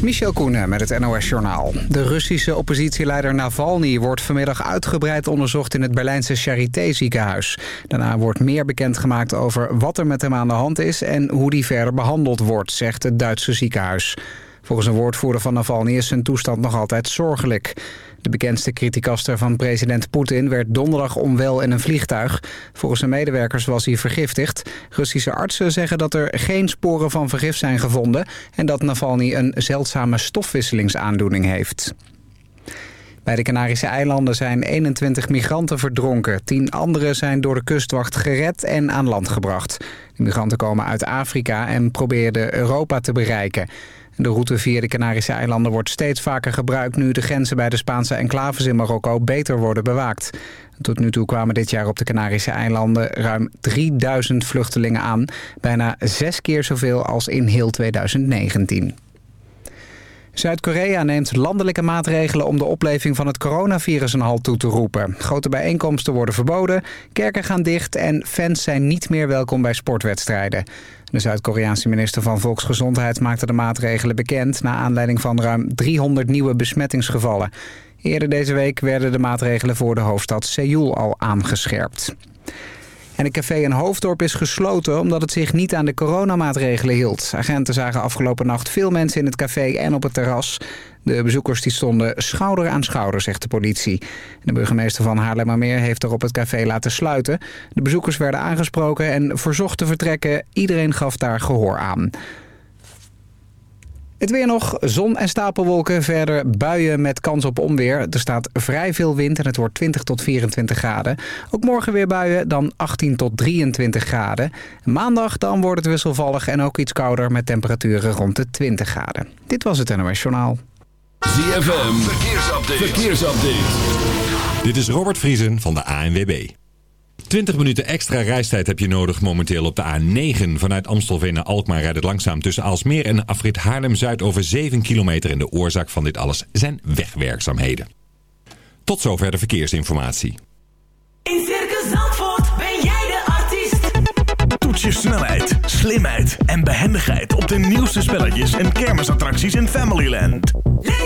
Michel Koenen met het NOS-journaal. De Russische oppositieleider Navalny wordt vanmiddag uitgebreid onderzocht in het Berlijnse Charité-ziekenhuis. Daarna wordt meer bekendgemaakt over wat er met hem aan de hand is en hoe die verder behandeld wordt, zegt het Duitse ziekenhuis. Volgens een woordvoerder van Navalny is zijn toestand nog altijd zorgelijk. De bekendste criticaster van president Poetin werd donderdag onwel in een vliegtuig. Volgens zijn medewerkers was hij vergiftigd. Russische artsen zeggen dat er geen sporen van vergif zijn gevonden... en dat Navalny een zeldzame stofwisselingsaandoening heeft. Bij de Canarische eilanden zijn 21 migranten verdronken. Tien anderen zijn door de kustwacht gered en aan land gebracht. De migranten komen uit Afrika en probeerden Europa te bereiken. De route via de Canarische eilanden wordt steeds vaker gebruikt... nu de grenzen bij de Spaanse enclaves in Marokko beter worden bewaakt. Tot nu toe kwamen dit jaar op de Canarische eilanden ruim 3000 vluchtelingen aan. Bijna zes keer zoveel als in heel 2019. Zuid-Korea neemt landelijke maatregelen om de opleving van het coronavirus een halt toe te roepen. Grote bijeenkomsten worden verboden, kerken gaan dicht en fans zijn niet meer welkom bij sportwedstrijden. De Zuid-Koreaanse minister van Volksgezondheid maakte de maatregelen bekend... na aanleiding van ruim 300 nieuwe besmettingsgevallen. Eerder deze week werden de maatregelen voor de hoofdstad Seoul al aangescherpt. En een café in Hoofddorp is gesloten omdat het zich niet aan de coronamaatregelen hield. Agenten zagen afgelopen nacht veel mensen in het café en op het terras. De bezoekers die stonden schouder aan schouder, zegt de politie. De burgemeester van Haarlemmermeer heeft er op het café laten sluiten. De bezoekers werden aangesproken en verzocht te vertrekken. Iedereen gaf daar gehoor aan. Het weer nog, zon en stapelwolken, verder buien met kans op onweer. Er staat vrij veel wind en het wordt 20 tot 24 graden. Ook morgen weer buien, dan 18 tot 23 graden. Maandag dan wordt het wisselvallig en ook iets kouder met temperaturen rond de 20 graden. Dit was het NOS Journaal. ZFM, verkeersupdate. verkeersupdate. Dit is Robert Vriesen van de ANWB. 20 minuten extra reistijd heb je nodig momenteel op de A9. Vanuit Amstelveen naar Alkmaar rijdt het langzaam tussen Alsmeer en Afrit Haarlem-Zuid over 7 kilometer. En de oorzaak van dit alles zijn wegwerkzaamheden. Tot zover de verkeersinformatie. In Circus Zandvoort ben jij de artiest. Toets je snelheid, slimheid en behendigheid op de nieuwste spelletjes en kermisattracties in Familyland. Leef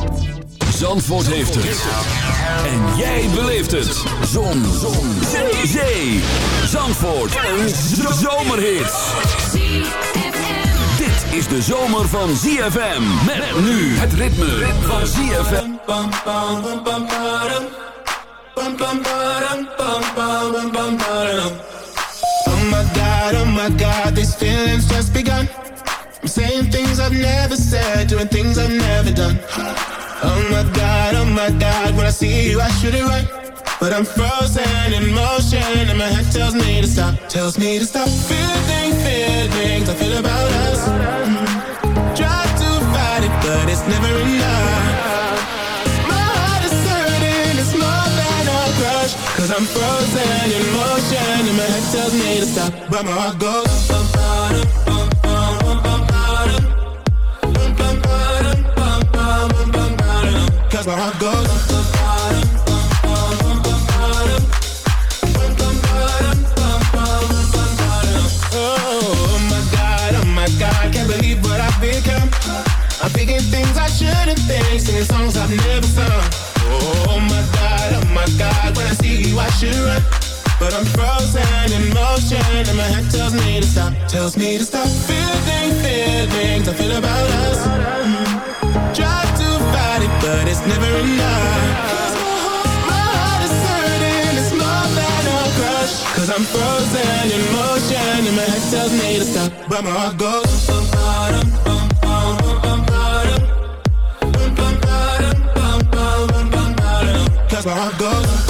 Zandvoort heeft het. En jij beleeft het. Zon. Zon. Zee. Zee. Zandvoort. Een zomerhit. Dit is de zomer van ZFM. Met nu het ritme van ZFM. Oh my god, oh my god, these feelings just begun. I'm saying things I've never said, doing things I've never done. Oh my god, oh my god, when I see you I should it right. But I'm frozen in motion and my head tells me to stop, tells me to stop. Feeling, feelings I feel about us. Mm. Try to fight it, but it's never enough. My heart is hurting, it's more than a crush. Cause I'm frozen in motion and my head tells me to stop. But my heart goes. I'm thinking things I shouldn't think, singing songs I've never sung. Oh my god, oh my god, when I see you I should run. But I'm frozen in motion and my head tells me to stop, tells me to stop. Feeling, feelings I feel about us. Try to but it's never enough. Cause My heart my heart is hurting, it's more than a crush. Cause I'm frozen in motion and my head tells me to stop But my heart goes. Bum, bottom, bum, bum, bum, bum, bottom Bum, bum, bottom, bum, bum, bum, bum, bottom Cause my heart goes.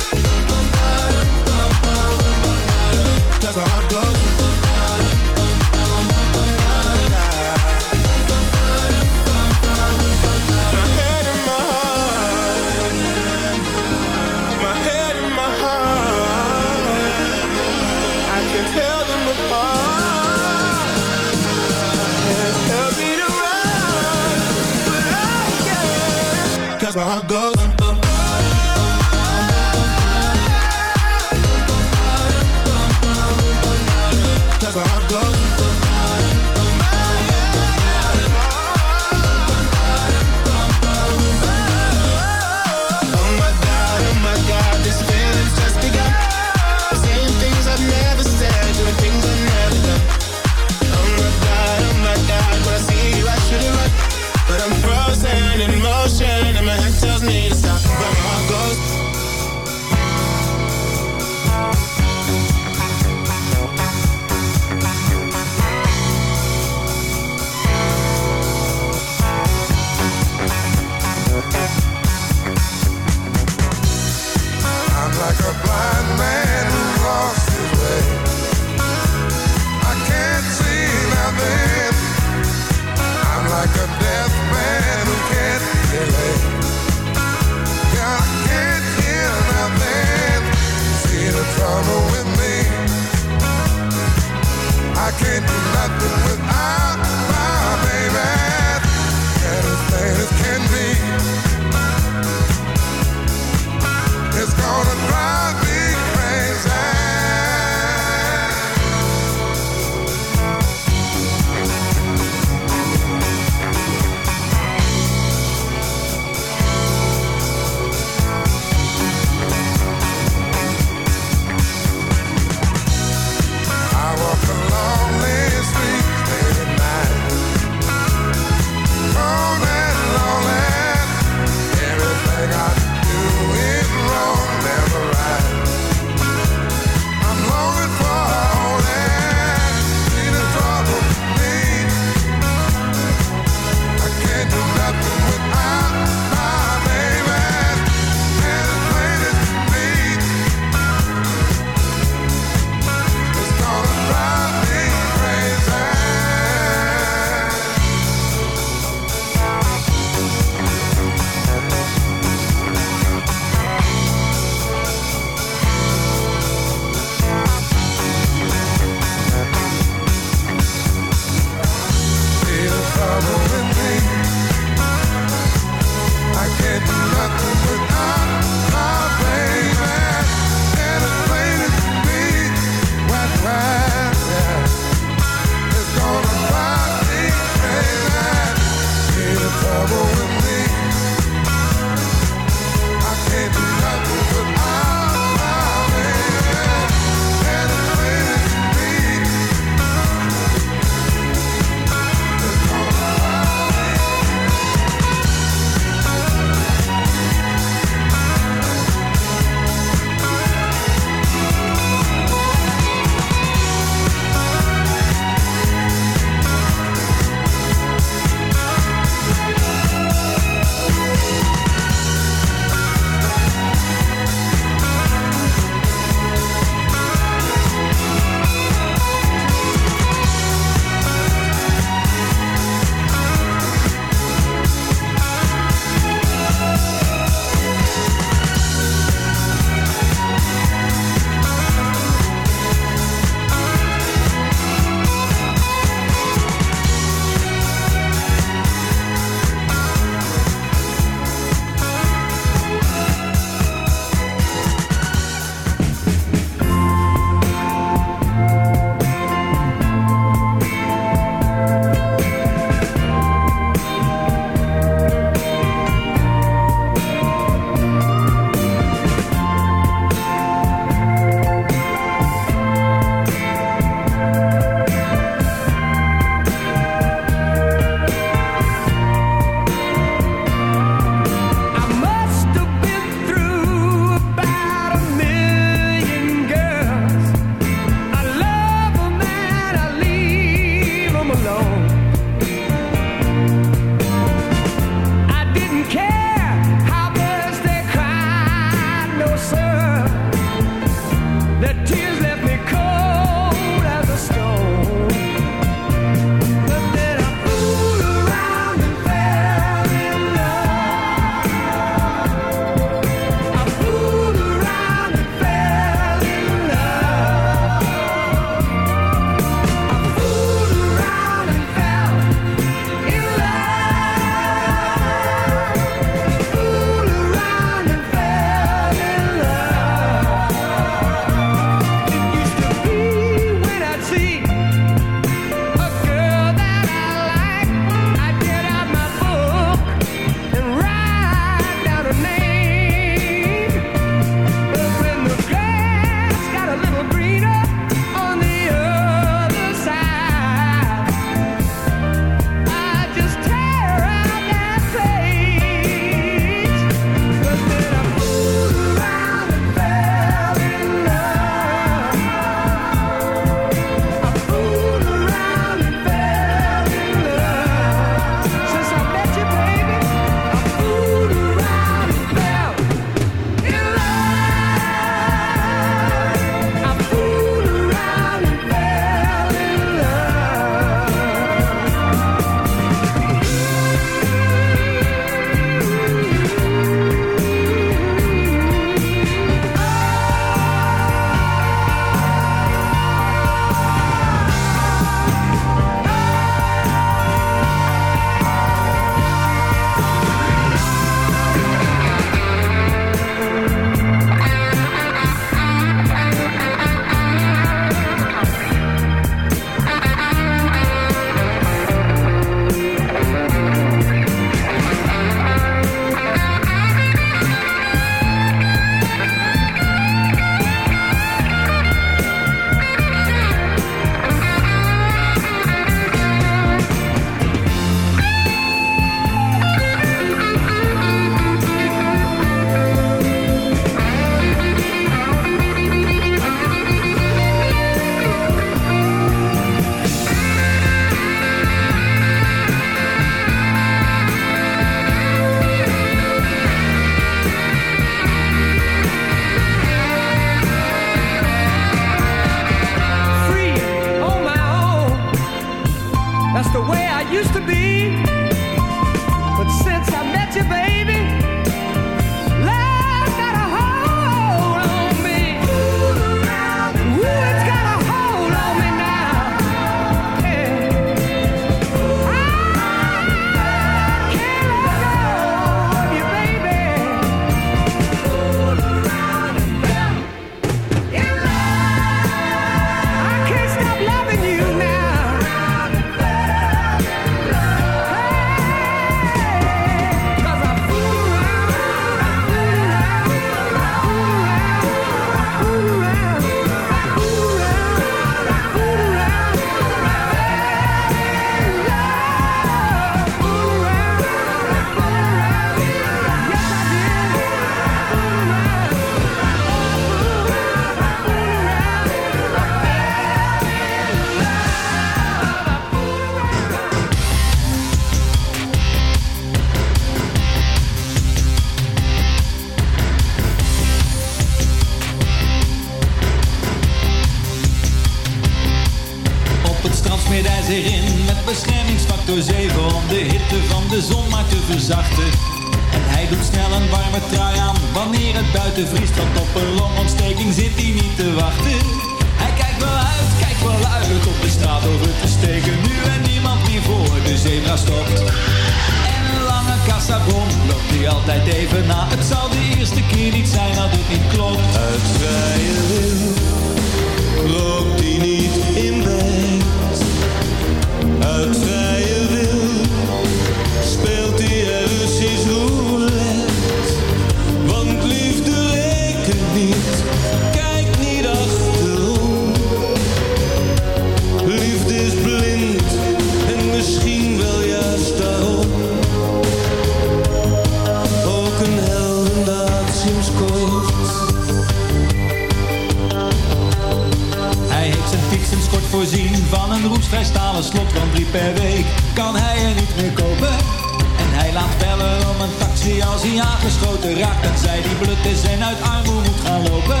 geraakt en zij die blut is en uit armoe moet gaan lopen.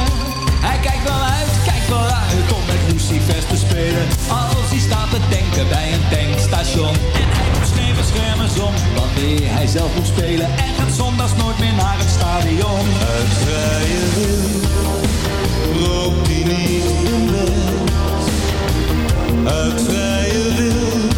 Hij kijkt wel uit, kijkt wel uit om met Lucifers te spelen. Als hij staat te denken bij een tankstation. En hij moet schreven schermen om wanneer hij zelf moet spelen. En gaat zondags nooit meer naar het stadion. Het vrije wil, rookt hij niet in bed. Het vrije wil.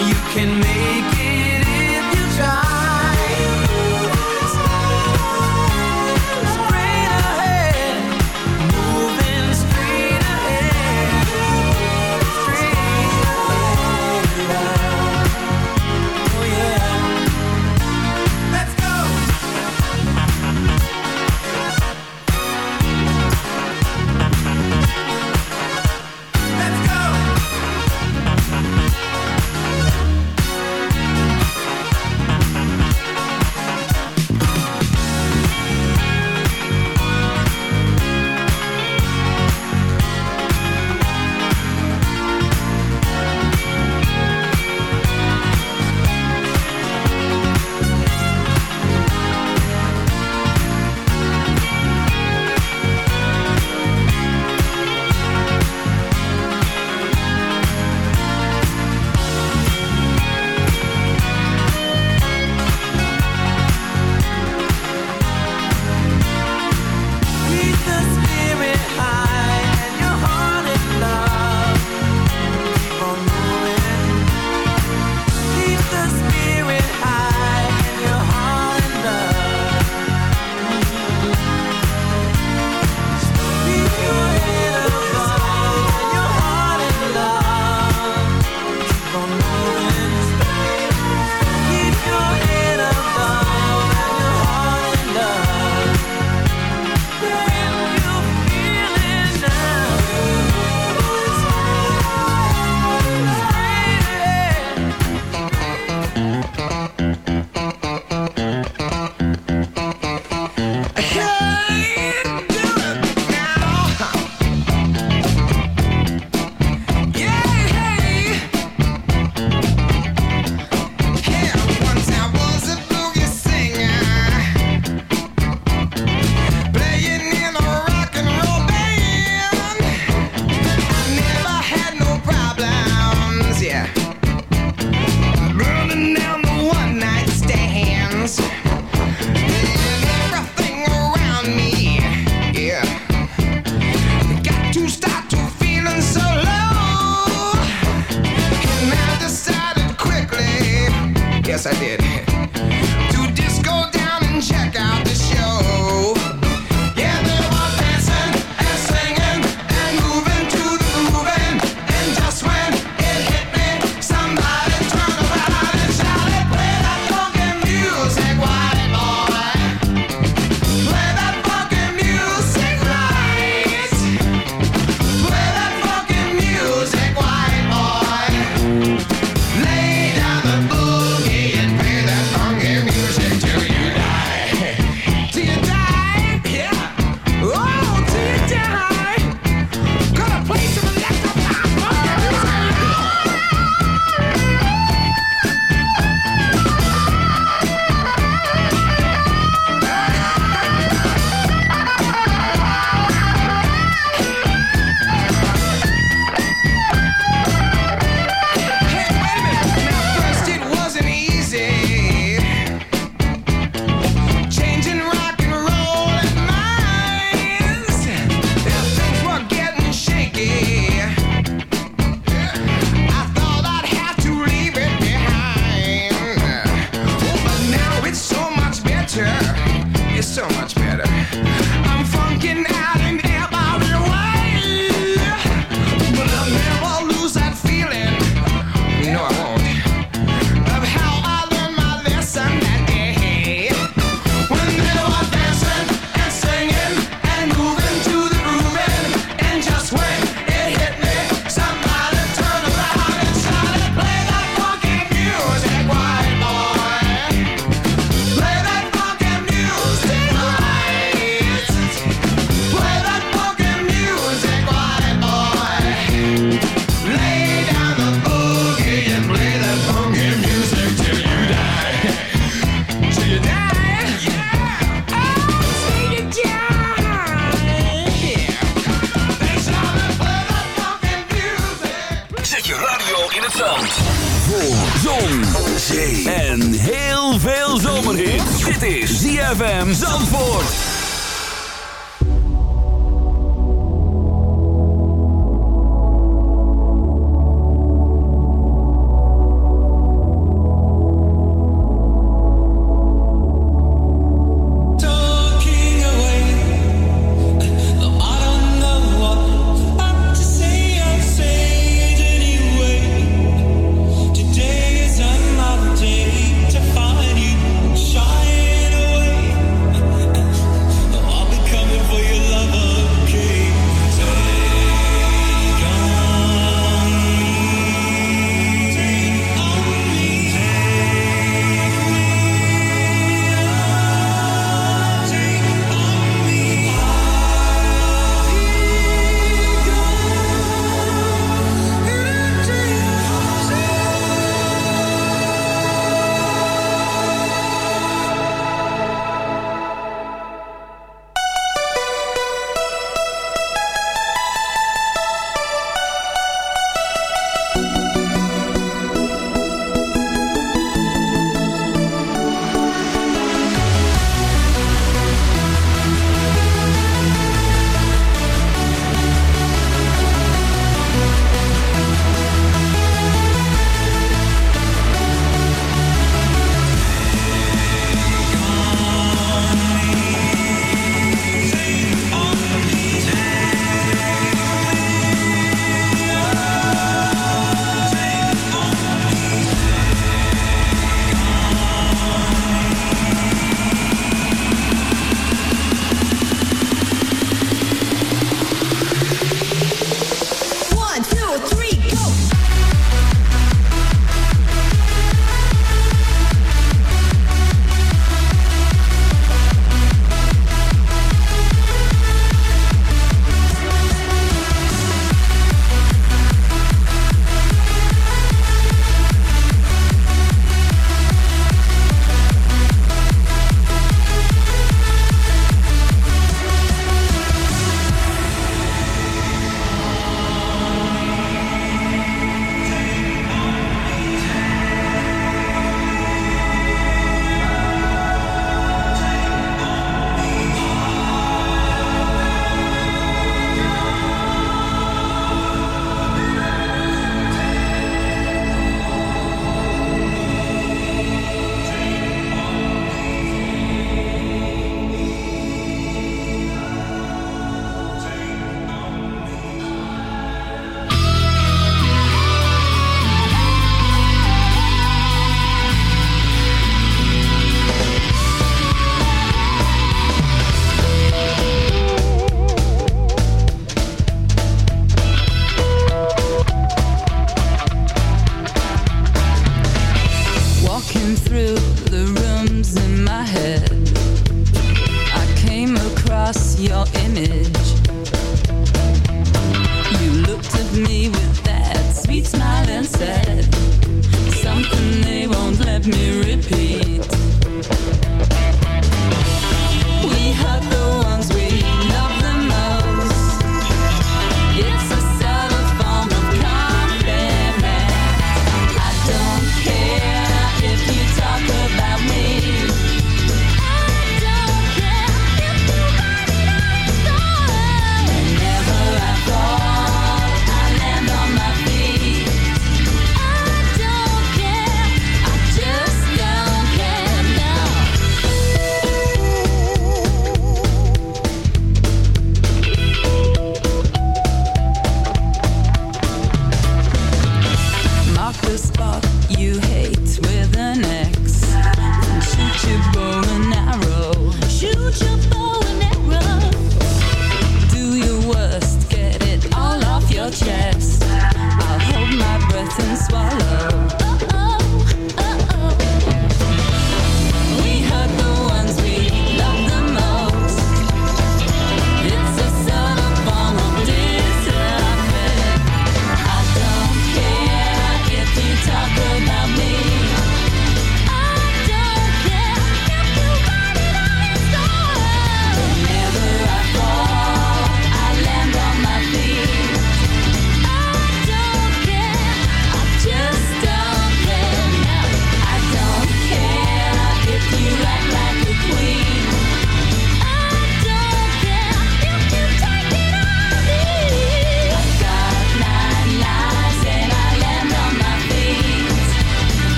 You can make it.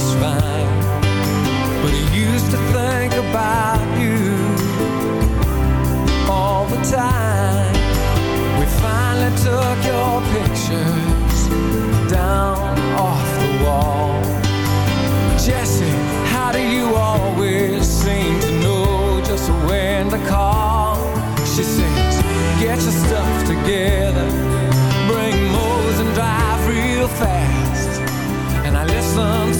just fine But I used to think about you All the time. We finally took your pictures Down off the wall. Jesse, how do you always seem to know Just when to call? She says, get your stuff together. Bring mows and drive real fast. And I listen